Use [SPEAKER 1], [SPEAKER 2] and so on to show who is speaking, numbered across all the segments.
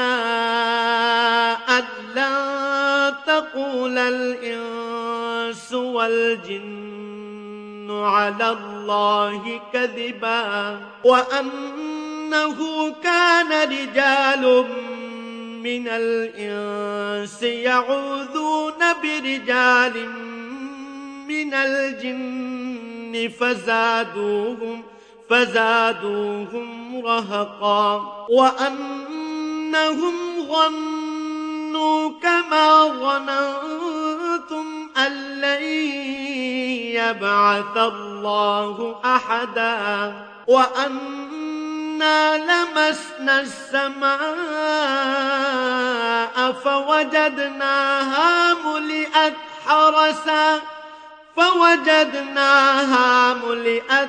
[SPEAKER 1] أن لن تقول الإنس والجن على الله كذبا وأن أنه كان رجال من الإنس يعوذون برجال من الجن فزادوهم فزادوهم رهقا وأنهم ظنوا كما ظننتم أن لن يبعث الله أحدا وأن إنا لمسنا السماء فوجدناها ملئت حرسا فوجدناها ملئت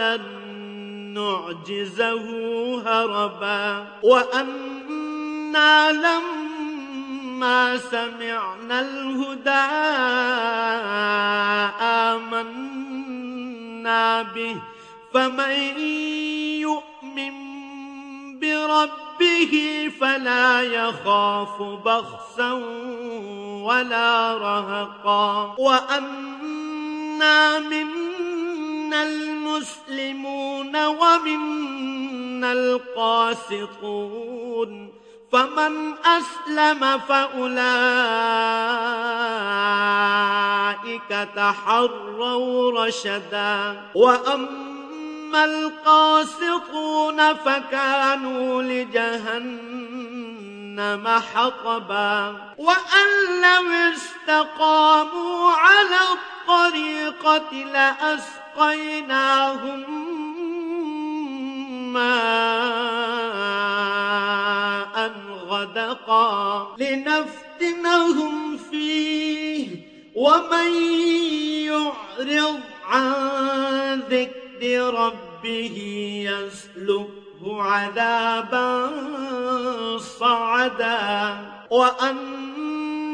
[SPEAKER 1] ولن نعجزه هربا وأنا لما سمعنا الهدى آمنا به فمن يؤمن بربه فلا يخاف بخسا ولا رهقا وأنا منا المسلمون ومنا القاسطون فمن أسلم فأولئك تحروا رشدا وأما القاسطون فكانوا لجهنم حطبا وأن لو استقاموا على الطريقة لأسقيناهم ماء غدقا لنفتنهم فيه ومن يعرض عن ذكر ربه يسلكه عذابا صعدا وأن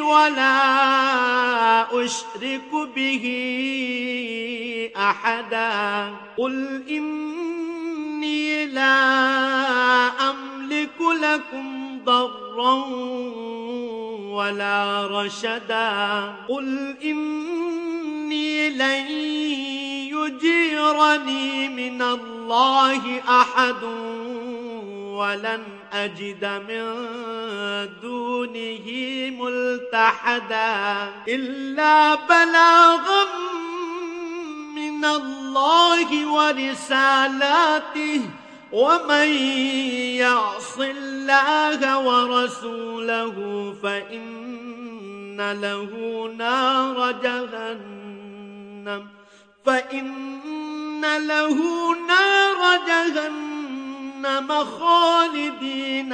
[SPEAKER 1] ولا أشرك به أحدا. قل إني لا أملك لكم ضرا ولا رشدا. قل إني لن يجيرني من الله أحد ولن أجد من دونه ملتحدا إلا بلاغا من الله ورسالاته ومن يعص الله ورسوله فإن له نار جهنم فإن له نار جهنم خالدين